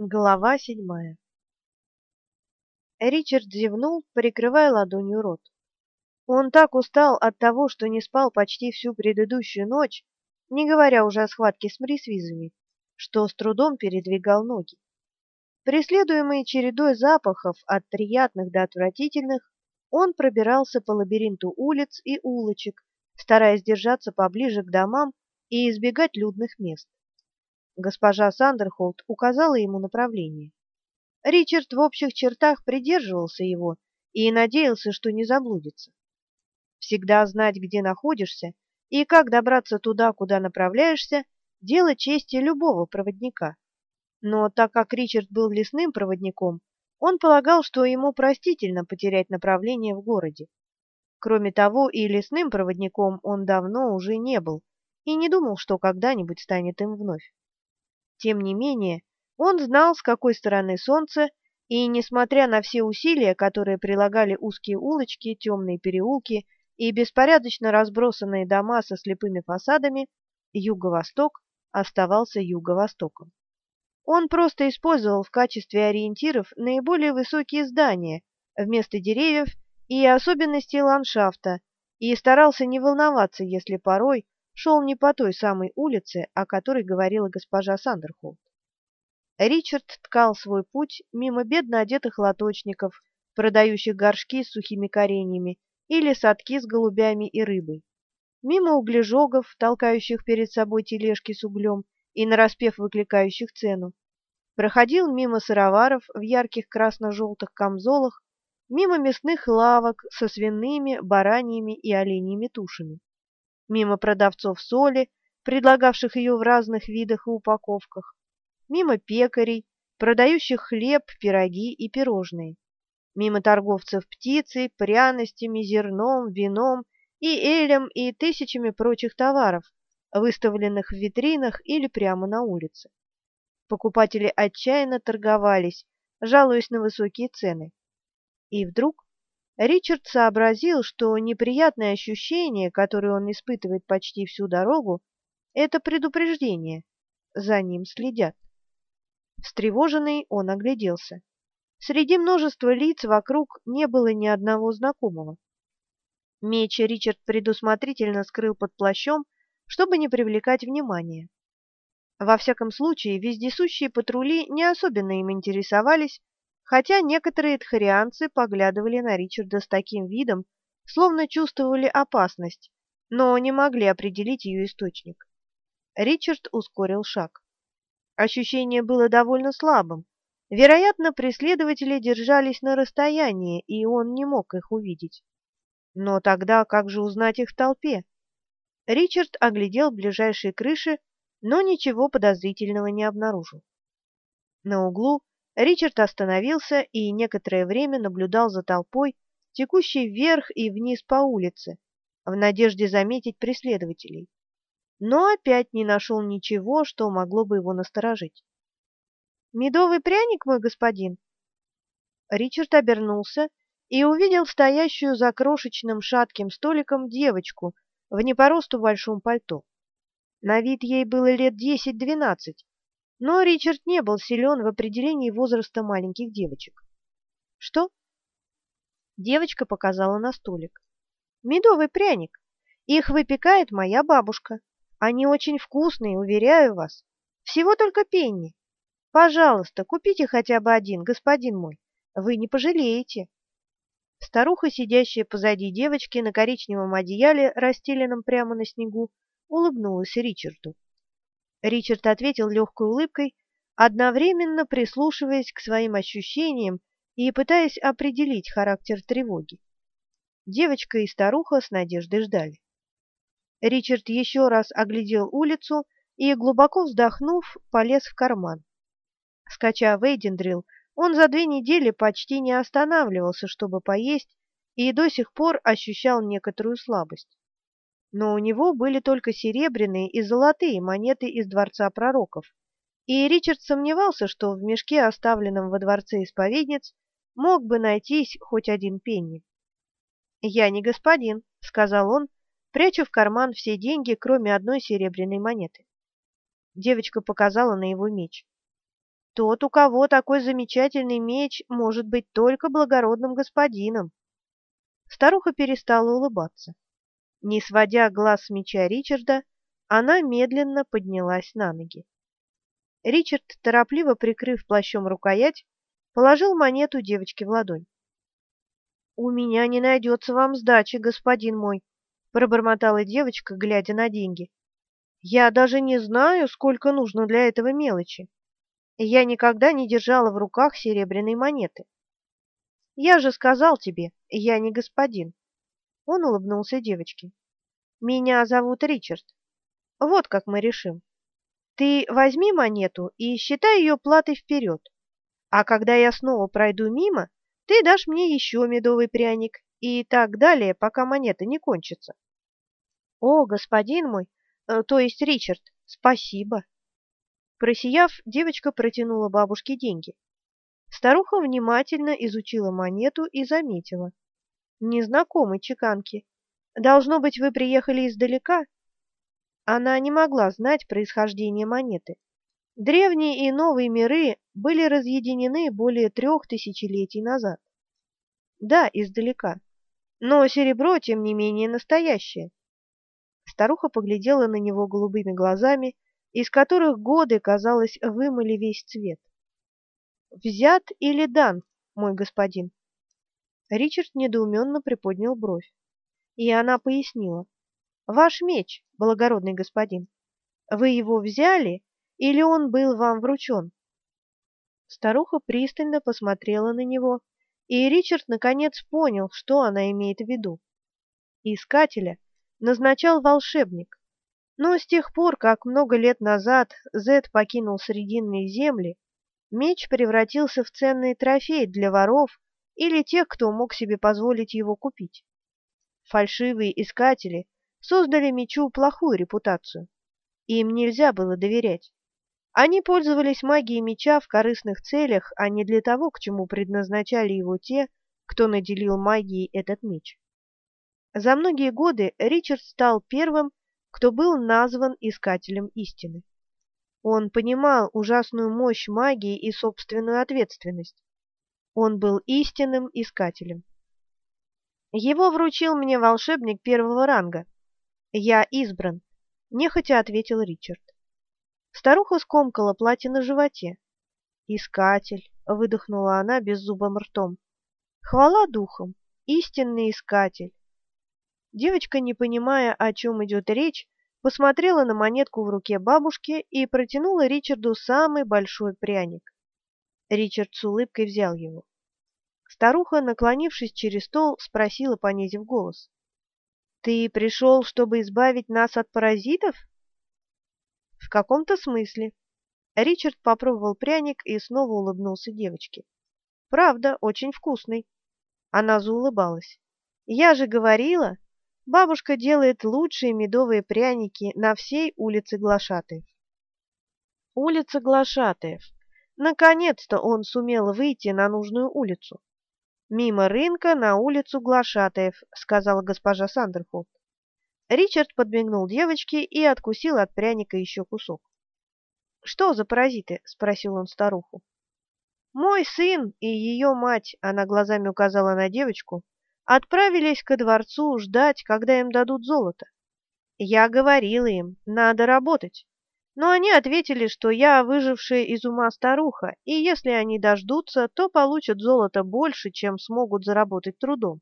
Глава седьмая Ричард зевнул, прикрывая ладонью рот. Он так устал от того, что не спал почти всю предыдущую ночь, не говоря уже о схватке с мрисвизами, что с трудом передвигал ноги. Преследуемый чередой запахов от приятных до отвратительных, он пробирался по лабиринту улиц и улочек, стараясь держаться поближе к домам и избегать людных мест. Госпожа Сандерхолд указала ему направление. Ричард в общих чертах придерживался его и надеялся, что не заблудится. Всегда знать, где находишься и как добраться туда, куда направляешься, дело чести любого проводника. Но так как Ричард был лесным проводником, он полагал, что ему простительно потерять направление в городе. Кроме того, и лесным проводником он давно уже не был и не думал, что когда-нибудь станет им вновь. Тем не менее, он знал, с какой стороны солнце, и, несмотря на все усилия, которые прилагали узкие улочки, темные переулки и беспорядочно разбросанные дома со слепыми фасадами, юго-восток оставался юго-востоком. Он просто использовал в качестве ориентиров наиболее высокие здания вместо деревьев и особенности ландшафта, и старался не волноваться, если порой шел не по той самой улице, о которой говорила госпожа Сандерхолд. Ричард ткал свой путь мимо бедно одетых лоточников, продающих горшки с сухими кореньями или садки с голубями и рыбой, мимо углежогов, толкающих перед собой тележки с углем и нараспев выкликающих цену, проходил мимо сыроваров в ярких красно-желтых камзолах, мимо мясных лавок со свиными, бараньими и оленьими тушами мимо продавцов соли, предлагавших ее в разных видах и упаковках, мимо пекарей, продающих хлеб, пироги и пирожные, мимо торговцев птицей, пряностями, зерном, вином и элем и тысячами прочих товаров, выставленных в витринах или прямо на улице. Покупатели отчаянно торговались, жалуясь на высокие цены. И вдруг Ричард сообразил, что неприятное ощущение, которое он испытывает почти всю дорогу, это предупреждение. За ним следят. Встревоженный он огляделся. Среди множества лиц вокруг не было ни одного знакомого. Меч Ричард предусмотрительно скрыл под плащом, чтобы не привлекать внимания. Во всяком случае, вездесущие патрули не особенно им интересовались, хотя некоторые тхарианцы поглядывали на Ричарда с таким видом, словно чувствовали опасность, но не могли определить ее источник. Ричард ускорил шаг. Ощущение было довольно слабым. Вероятно, преследователи держались на расстоянии, и он не мог их увидеть. Но тогда как же узнать их в толпе? Ричард оглядел ближайшие крыши, но ничего подозрительного не обнаружил. На углу Ричард остановился и некоторое время наблюдал за толпой, текущей вверх и вниз по улице, в надежде заметить преследователей. Но опять не нашел ничего, что могло бы его насторожить. «Медовый пряник, мой господин?» Ричард обернулся и увидел стоящую за крошечным шатким столиком девочку в не по росту большом пальто. На вид ей было лет десять-двенадцать, но Ричард не был силен в определении возраста маленьких девочек. «Что?» Девочка показала на столик. «Медовый пряник. Их выпекает моя бабушка. Они очень вкусные, уверяю вас. Всего только пенни. Пожалуйста, купите хотя бы один, господин мой. Вы не пожалеете». Старуха, сидящая позади девочки на коричневом одеяле, расстеленном прямо на снегу, улыбнулась Ричарду. Ричард ответил легкой улыбкой, одновременно прислушиваясь к своим ощущениям и пытаясь определить характер тревоги. Девочка и старуха с надеждой ждали. Ричард еще раз оглядел улицу и, глубоко вздохнув, полез в карман. Скача Вейдендрил, он за две недели почти не останавливался, чтобы поесть, и до сих пор ощущал некоторую слабость но у него были только серебряные и золотые монеты из дворца пророков, и Ричард сомневался, что в мешке, оставленном во дворце исповедниц, мог бы найтись хоть один пенни. «Я не господин», — сказал он, пряча в карман все деньги, кроме одной серебряной монеты. Девочка показала на его меч. Тот, у кого такой замечательный меч, может быть только благородным господином. Старуха перестала улыбаться. Не сводя глаз с меча Ричарда, она медленно поднялась на ноги. Ричард, торопливо прикрыв плащом рукоять, положил монету девочке в ладонь. «У меня не найдется вам сдачи, господин мой», — пробормотала девочка, глядя на деньги. «Я даже не знаю, сколько нужно для этого мелочи. Я никогда не держала в руках серебряной монеты. Я же сказал тебе, я не господин». Он улыбнулся девочке. «Меня зовут Ричард. Вот как мы решим. Ты возьми монету и считай ее платой вперед. А когда я снова пройду мимо, ты дашь мне еще медовый пряник и так далее, пока монета не кончится. О, господин мой, э, то есть Ричард, спасибо. Просияв, девочка протянула бабушке деньги. Старуха внимательно изучила монету и заметила. Незнакомой чеканки. Должно быть, вы приехали издалека? Она не могла знать происхождение монеты. Древние и новые миры были разъединены более трех тысячелетий назад. Да, издалека. Но серебро, тем не менее, настоящее. Старуха поглядела на него голубыми глазами, из которых годы, казалось, вымыли весь цвет. «Взят или дан, мой господин?» Ричард недоуменно приподнял бровь. И она пояснила. «Ваш меч, благородный господин. Вы его взяли или он был вам вручен?» Старуха пристально посмотрела на него, и Ричард наконец понял, что она имеет в виду. Искателя назначал волшебник, но с тех пор, как много лет назад Зед покинул Срединные земли, меч превратился в ценный трофей для воров или тех, кто мог себе позволить его купить. Фальшивые искатели создали мечу плохую репутацию. Им нельзя было доверять. Они пользовались магией меча в корыстных целях, а не для того, к чему предназначали его те, кто наделил магией этот меч. За многие годы Ричард стал первым, кто был назван искателем истины. Он понимал ужасную мощь магии и собственную ответственность. Он был истинным искателем. Его вручил мне волшебник первого ранга. Я избран, нехотя ответил Ричард. Старуха скомкала платье на животе. «Искатель!» — выдохнула она беззубым ртом. «Хвала духом! Истинный искатель!» Девочка, не понимая, о чем идет речь, посмотрела на монетку в руке бабушки и протянула Ричарду самый большой пряник. Ричард с улыбкой взял его. Старуха, наклонившись через стол, спросила, понизив голос. «Ты пришел, чтобы избавить нас от паразитов?» В каком-то смысле. Ричард попробовал пряник и снова улыбнулся девочке. Правда, очень вкусный. Она заулыбалась. Я же говорила, бабушка делает лучшие медовые пряники на всей улице Глашатаев. Улица Глашатаев. Наконец-то он сумел выйти на нужную улицу. Мимо рынка на улицу Глашатаев, сказала госпожа Сандерхолд. Ричард подмигнул девочке и откусил от пряника еще кусок. «Что за паразиты?» — спросил он старуху. «Мой сын и ее мать», — она глазами указала на девочку, отправились ко дворцу ждать, когда им дадут золото. Я говорила им, надо работать. Но они ответили, что я выжившая из ума старуха, и если они дождутся, то получат золото больше, чем смогут заработать трудом.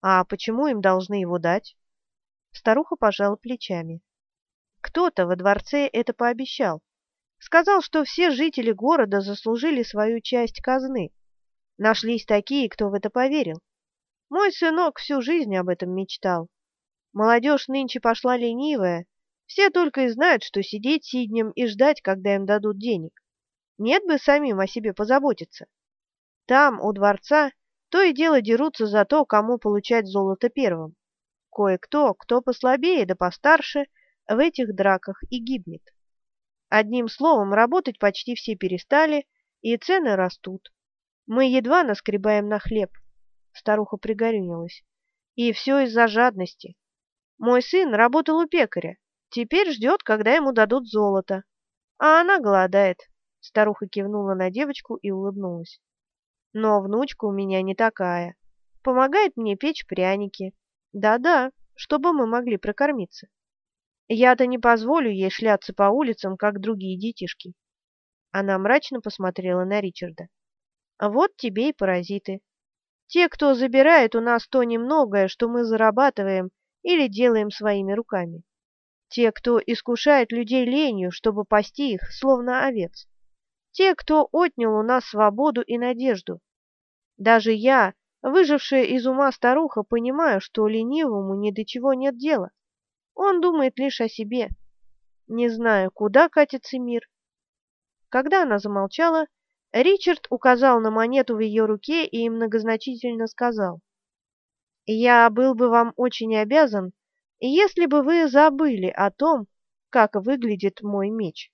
А почему им должны его дать? Старуха пожала плечами. Кто-то во дворце это пообещал. Сказал, что все жители города заслужили свою часть казны. Нашлись такие, кто в это поверил. Мой сынок всю жизнь об этом мечтал. Молодежь нынче пошла ленивая. Все только и знают, что сидеть сиднем и ждать, когда им дадут денег. Нет бы самим о себе позаботиться. Там, у дворца, то и дело дерутся за то, кому получать золото первым. Кое-кто, кто послабее да постарше, в этих драках и гибнет. Одним словом, работать почти все перестали, и цены растут. Мы едва наскребаем на хлеб. Старуха пригорюнилась. И все из-за жадности. Мой сын работал у пекаря. Теперь ждет, когда ему дадут золото. А она голодает. Старуха кивнула на девочку и улыбнулась. Но внучка у меня не такая. Помогает мне печь пряники. Да-да, чтобы мы могли прокормиться. Я-то не позволю ей шляться по улицам, как другие детишки. Она мрачно посмотрела на Ричарда. Вот тебе и паразиты. Те, кто забирает у нас то немногое, что мы зарабатываем или делаем своими руками. Те, кто искушает людей ленью, чтобы пасти их, словно овец. Те, кто отнял у нас свободу и надежду. Даже я, выжившая из ума старуха, понимаю, что ленивому ни до чего нет дела. Он думает лишь о себе. Не знаю, куда катится мир. Когда она замолчала, Ричард указал на монету в ее руке и многозначительно сказал. «Я был бы вам очень обязан, если бы вы забыли о том, как выглядит мой меч».